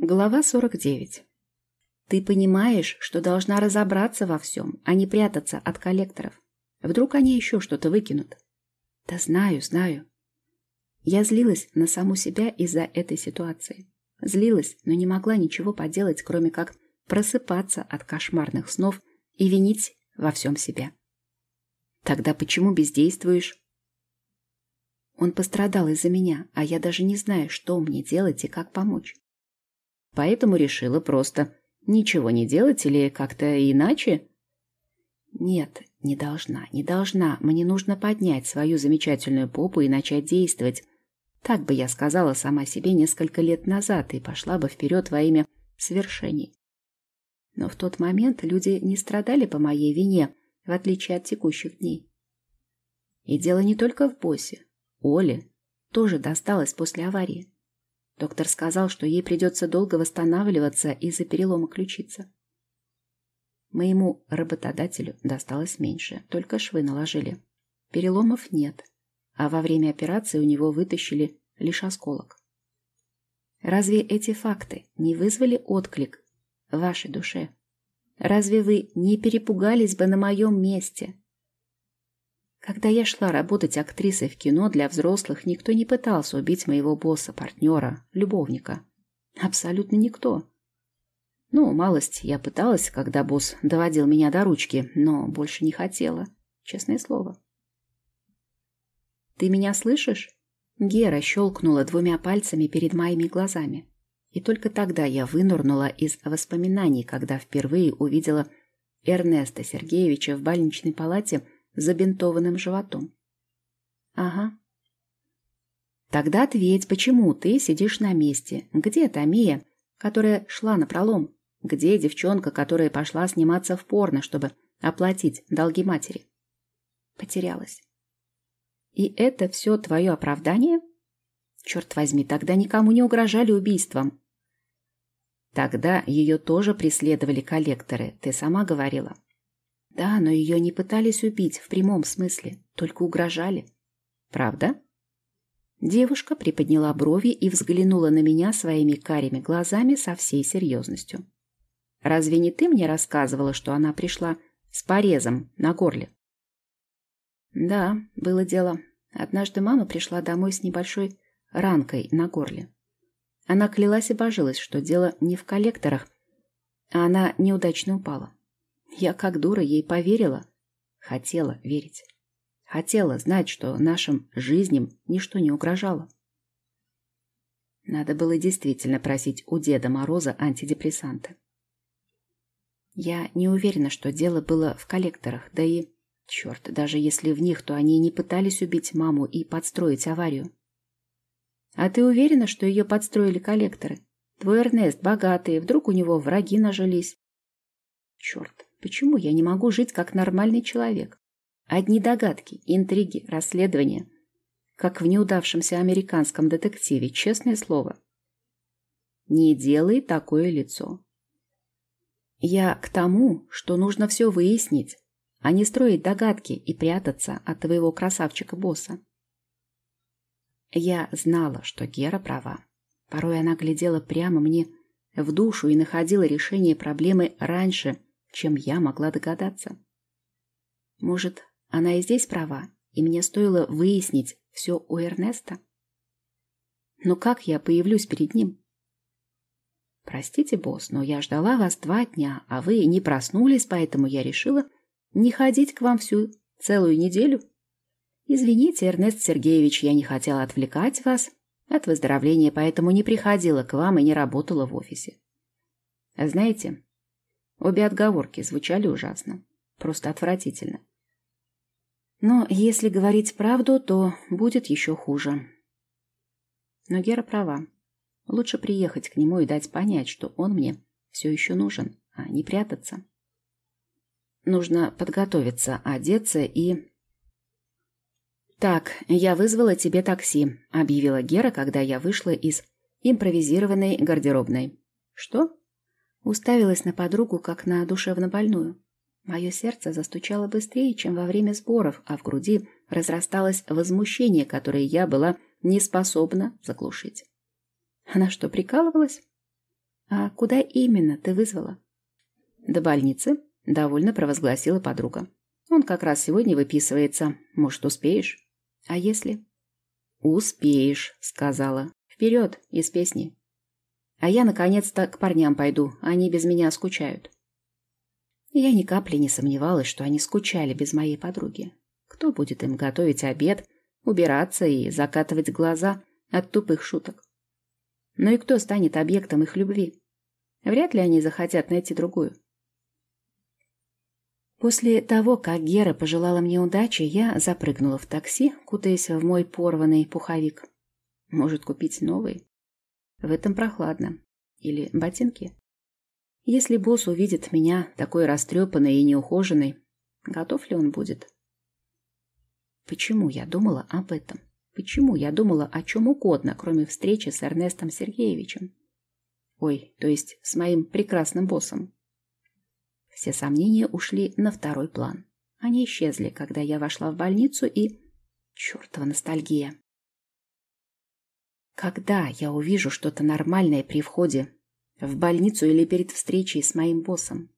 Глава 49. Ты понимаешь, что должна разобраться во всем, а не прятаться от коллекторов. Вдруг они еще что-то выкинут. Да знаю, знаю. Я злилась на саму себя из-за этой ситуации. Злилась, но не могла ничего поделать, кроме как просыпаться от кошмарных снов и винить во всем себя. Тогда почему бездействуешь? Он пострадал из-за меня, а я даже не знаю, что мне делать и как помочь. Поэтому решила просто ничего не делать или как-то иначе? Нет, не должна, не должна. Мне нужно поднять свою замечательную попу и начать действовать. Так бы я сказала сама себе несколько лет назад и пошла бы вперед во имя свершений. Но в тот момент люди не страдали по моей вине, в отличие от текущих дней. И дело не только в боссе. Оле тоже досталось после аварии. Доктор сказал, что ей придется долго восстанавливаться из-за перелома ключицы. Моему работодателю досталось меньше, только швы наложили. Переломов нет, а во время операции у него вытащили лишь осколок. Разве эти факты не вызвали отклик в вашей душе? Разве вы не перепугались бы на моем месте? Когда я шла работать актрисой в кино для взрослых, никто не пытался убить моего босса, партнера, любовника. Абсолютно никто. Ну, малость я пыталась, когда босс доводил меня до ручки, но больше не хотела. Честное слово. «Ты меня слышишь?» Гера щелкнула двумя пальцами перед моими глазами. И только тогда я вынурнула из воспоминаний, когда впервые увидела Эрнеста Сергеевича в больничной палате забинтованным животом. Ага. Тогда ответь, почему ты сидишь на месте? Где та Мия, которая шла на пролом? Где девчонка, которая пошла сниматься в порно, чтобы оплатить долги матери? Потерялась. И это все твое оправдание? Черт возьми, тогда никому не угрожали убийством. Тогда ее тоже преследовали коллекторы, ты сама говорила. Да, но ее не пытались убить в прямом смысле, только угрожали. Правда? Девушка приподняла брови и взглянула на меня своими карими глазами со всей серьезностью. «Разве не ты мне рассказывала, что она пришла с порезом на горле?» «Да, было дело. Однажды мама пришла домой с небольшой ранкой на горле. Она клялась и божилась, что дело не в коллекторах, а она неудачно упала. Я как дура ей поверила. Хотела верить. Хотела знать, что нашим жизням ничто не угрожало. Надо было действительно просить у Деда Мороза антидепрессанты. Я не уверена, что дело было в коллекторах, да и... Черт, даже если в них, то они не пытались убить маму и подстроить аварию. А ты уверена, что ее подстроили коллекторы? Твой Эрнест богатый, вдруг у него враги нажились? Черт, Почему я не могу жить как нормальный человек? Одни догадки, интриги, расследования. Как в неудавшемся американском детективе, честное слово. Не делай такое лицо. Я к тому, что нужно все выяснить, а не строить догадки и прятаться от твоего красавчика-босса. Я знала, что Гера права. Порой она глядела прямо мне в душу и находила решение проблемы раньше, чем я могла догадаться. Может, она и здесь права, и мне стоило выяснить все у Эрнеста? Но как я появлюсь перед ним? Простите, босс, но я ждала вас два дня, а вы не проснулись, поэтому я решила не ходить к вам всю целую неделю. Извините, Эрнест Сергеевич, я не хотела отвлекать вас от выздоровления, поэтому не приходила к вам и не работала в офисе. Знаете, Обе отговорки звучали ужасно. Просто отвратительно. Но если говорить правду, то будет еще хуже. Но Гера права. Лучше приехать к нему и дать понять, что он мне все еще нужен, а не прятаться. Нужно подготовиться, одеться и... «Так, я вызвала тебе такси», — объявила Гера, когда я вышла из импровизированной гардеробной. «Что?» Уставилась на подругу, как на душевнобольную. Мое сердце застучало быстрее, чем во время сборов, а в груди разрасталось возмущение, которое я была не способна заглушить. Она что, прикалывалась? А куда именно ты вызвала? До больницы, довольно провозгласила подруга. Он как раз сегодня выписывается. Может, успеешь? А если? Успеешь, сказала. Вперед, из песни. А я, наконец-то, к парням пойду. Они без меня скучают. Я ни капли не сомневалась, что они скучали без моей подруги. Кто будет им готовить обед, убираться и закатывать глаза от тупых шуток? Ну и кто станет объектом их любви? Вряд ли они захотят найти другую. После того, как Гера пожелала мне удачи, я запрыгнула в такси, кутаясь в мой порванный пуховик. Может, купить новый? В этом прохладно. Или ботинки? Если босс увидит меня такой растрепанной и неухоженной, готов ли он будет? Почему я думала об этом? Почему я думала о чем угодно, кроме встречи с Эрнестом Сергеевичем? Ой, то есть с моим прекрасным боссом. Все сомнения ушли на второй план. Они исчезли, когда я вошла в больницу и... Чёртова ностальгия. Когда я увижу что-то нормальное при входе в больницу или перед встречей с моим боссом?